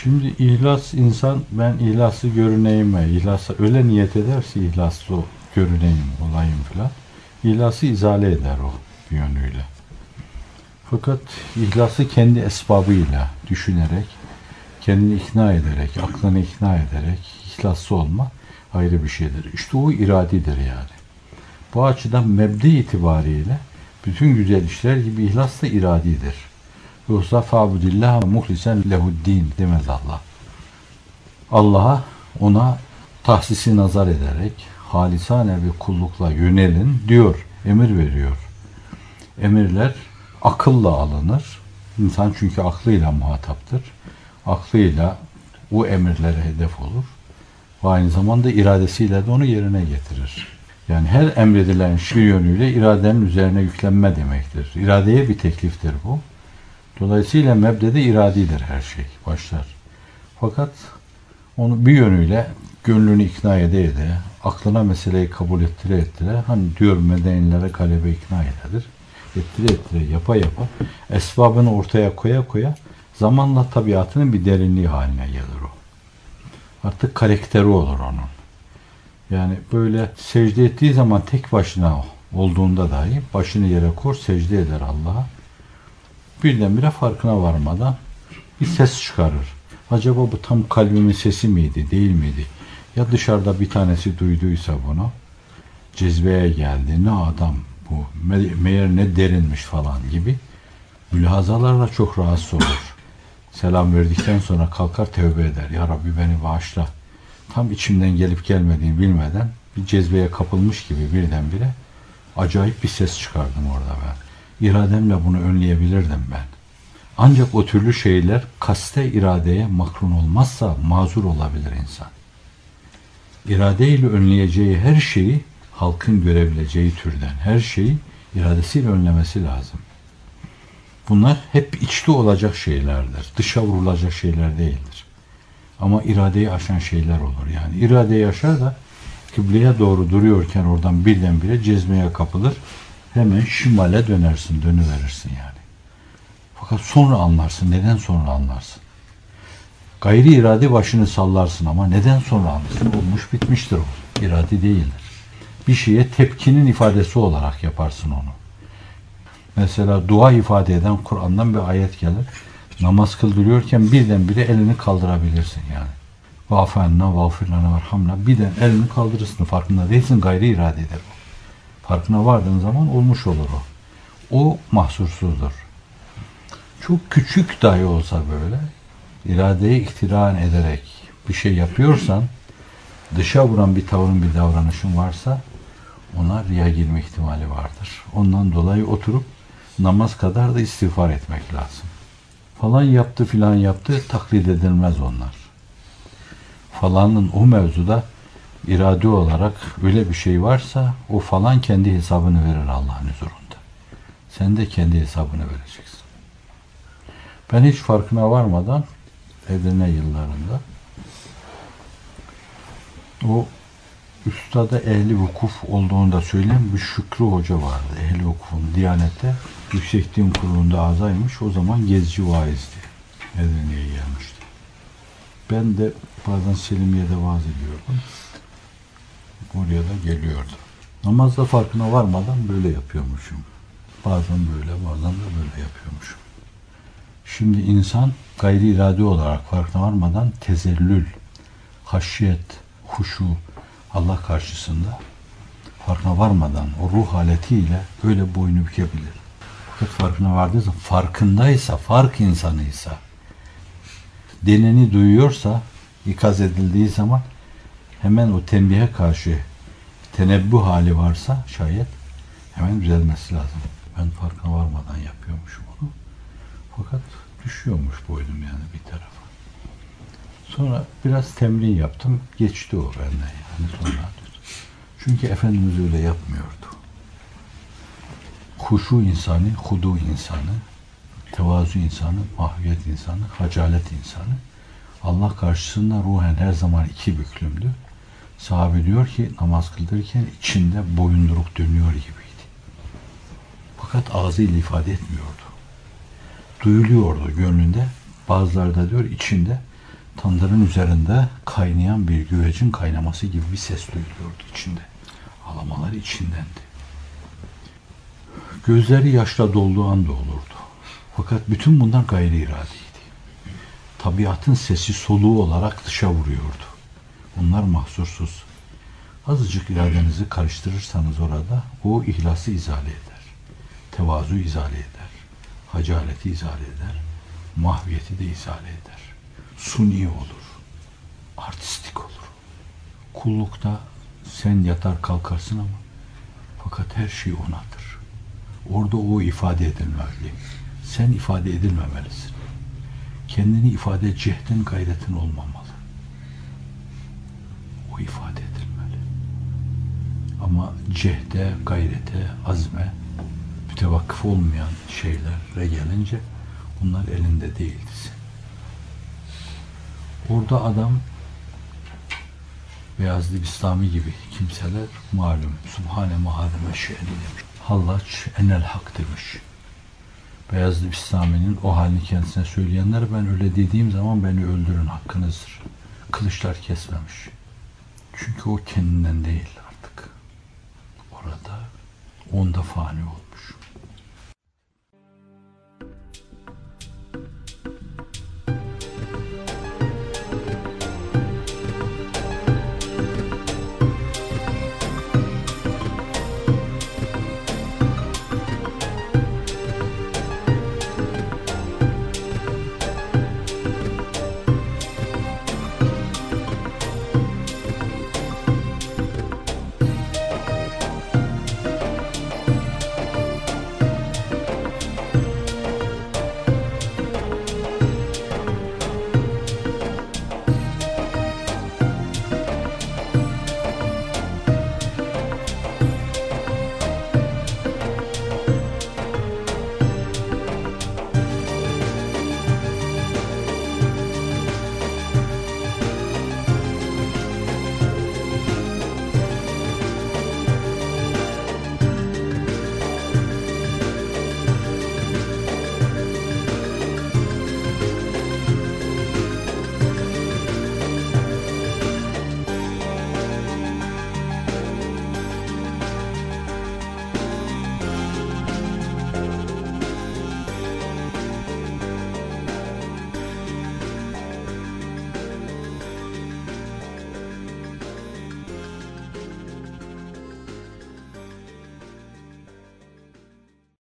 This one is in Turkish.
Şimdi ihlas insan ben ihlaslı görüneyim, ihlasa öyle niyet ederse ihlaslı görüneyim, olayım filan. İhlası izale eder o bir yönüyle. Fakat ihlası kendi esbabıyla düşünerek, kendini ikna ederek, aklını ikna ederek ihlaslı olma ayrı bir şeydir. İşte o iradidir yani. Bu açıdan mebde itibariyle bütün güzel işler gibi ihlas da iradidir. Yoksa fa'budillah muhlisen lehuddin demez Allah. Allah'a ona tahsisi nazar ederek halisane bir kullukla yönelin diyor, emir veriyor. Emirler akılla alınır. İnsan çünkü aklıyla muhataptır. Aklıyla o emirlere hedef olur. Ve aynı zamanda iradesiyle de onu yerine getirir. Yani her emredilen şey yönüyle iradenin üzerine yüklenme demektir. İradeye bir tekliftir bu. Dolayısıyla mebdede iradidir her şey, başlar. Fakat onu bir yönüyle gönlünü ikna ede ede, aklına meseleyi kabul ettire ettire, hani diyor medenilere galebe ikna ededir. Ettire ettire, yapa yapa, esbabını ortaya koya koya, zamanla tabiatının bir derinliği haline gelir o. Artık karakteri olur onun. Yani böyle secde ettiği zaman tek başına olduğunda dahi başını yere kor, secde eder Allah'a. Birdenbire farkına varmadan bir ses çıkarır. Acaba bu tam kalbimin sesi miydi, değil miydi? Ya dışarıda bir tanesi duyduysa bunu, cezbeye geldi, ne adam bu, meğer ne derinmiş falan gibi mülahazalarla çok rahatsız olur. Selam verdikten sonra kalkar tövbe eder. Ya Rabbi beni bağışla. Tam içimden gelip gelmediğini bilmeden bir cezbeye kapılmış gibi birdenbire acayip bir ses çıkardım orada ben. İrademle bunu önleyebilirdim ben. Ancak o türlü şeyler kaste iradeye makrun olmazsa mazur olabilir insan. İradeyle önleyeceği her şeyi halkın görebileceği türden her şeyi iradesiyle önlemesi lazım. Bunlar hep içte olacak şeylerdir. Dışa vurulacak şeyler değildir. Ama iradeyi aşan şeyler olur. Yani iradeyi aşar da kıbleye doğru duruyorken oradan birdenbire cezmeye kapılır. Hemen şimale dönersin, dönüverirsin yani. Fakat sonra anlarsın. Neden sonra anlarsın? Gayri irade başını sallarsın ama neden sonra anlarsın? Olmuş bitmiştir o. İrade değildir. Bir şeye tepkinin ifadesi olarak yaparsın onu. Mesela dua ifade eden Kur'an'dan bir ayet gelir. Namaz kıldırıyorken birdenbire elini kaldırabilirsin yani. Vafenna, vafirlana, verhamna. Birden elini kaldırırsın. Farkında değilsin. Gayri iradedir. Farkına vardığın zaman olmuş olur o. O mahsursuzdur. Çok küçük dahi olsa böyle iradeyi iktiran ederek bir şey yapıyorsan dışa vuran bir tavırın bir davranışın varsa ona riya girme ihtimali vardır. Ondan dolayı oturup namaz kadar da istiğfar etmek lazım. Falan yaptı filan yaptı taklit edilmez onlar. Falanın o mevzuda irade olarak öyle bir şey varsa o falan kendi hesabını verir Allah'ın huzurunda. Sen de kendi hesabını vereceksin. Ben hiç farkına varmadan Edirne yıllarında o üstada ehli vukuf olduğunu da söyleyen bir Şükrü Hoca vardı. Ehli vukufun Diyanet'te Yüksek Din Kurulu'nda azaymış. O zaman gezici vaizdi. Edirne'ye gelmişti. Ben de bazen Selimiye'de vaaz ediyordum. Oraya da geliyordu. Namazda farkına varmadan böyle yapıyormuşum. Bazen böyle, bazen de böyle yapıyormuşum. Şimdi insan gayri irade olarak farkına varmadan tezellül, haşyet, huşu Allah karşısında farkına varmadan o ruh haletiyle öyle boynu bükebilir. Fakat farkına vardıysa, farkındaysa, fark insanıysa, deneni duyuyorsa, ikaz edildiği zaman hemen o tembihe karşı tenebbü hali varsa şayet hemen düzelmesi lazım. Ben farkına varmadan yapıyormuşum onu. Fakat düşüyormuş boynum yani bir tarafa. Sonra biraz temrin yaptım. Geçti o benden yani sonra. Çünkü Efendimiz öyle yapmıyordu. Huşu insanı, hudu insanı, tevazu insanı, mahviyet insanı, hacalet insanı Allah karşısında ruhen her zaman iki büklümdü. Sahabe diyor ki namaz kıldırırken içinde boyunduruk dönüyor gibiydi. Fakat ağzıyla ifade etmiyordu. Duyuluyordu gönlünde. Bazıları da diyor içinde Tandırın üzerinde kaynayan bir güvecin kaynaması gibi bir ses duyuluyordu içinde. Ağlamalar içindendi. Gözleri yaşla dolduğu anda olurdu. Fakat bütün bunlar gayri iradiydi. Tabiatın sesi soluğu olarak dışa vuruyordu. Bunlar mahsursuz. Azıcık iradenizi karıştırırsanız orada o ihlası izale eder. Tevazu izale eder. Hacaleti izale eder. Mahviyeti de izale eder. Suni olur. Artistik olur. Kullukta sen yatar kalkarsın ama fakat her şey onadır. Orada o ifade edilmeli. Sen ifade edilmemelisin. Kendini ifade cehdin gayretin olmamalı. O ifade edilmeli. Ama cehde, gayrete, azme mütevakkıf olmayan şeylere gelince bunlar elinde değildi. Orada adam Beyazlı Bistami gibi kimseler malum Subhane Mahademe Şe'ni demiş. Hallaç enel hak demiş. Beyazlı Bistami'nin o halini kendisine söyleyenler ben öyle dediğim zaman beni öldürün hakkınızdır. Kılıçlar kesmemiş. Çünkü o kendinden değil artık. Orada onda fani oldu.